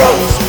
Ghost.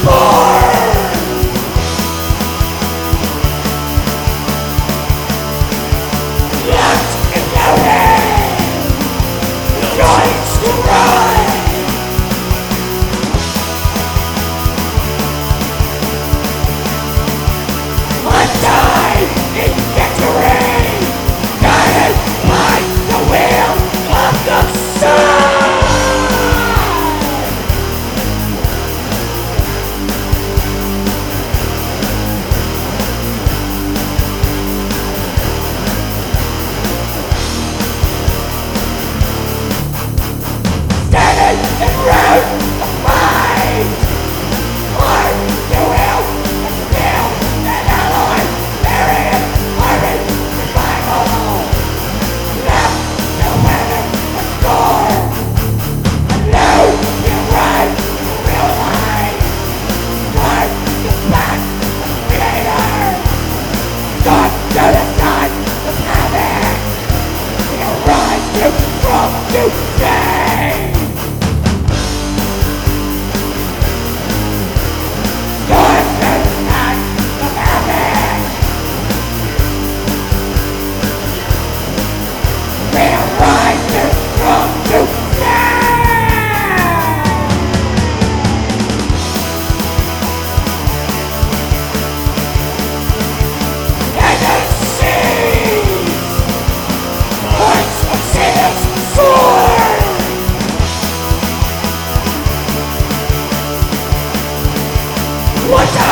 What the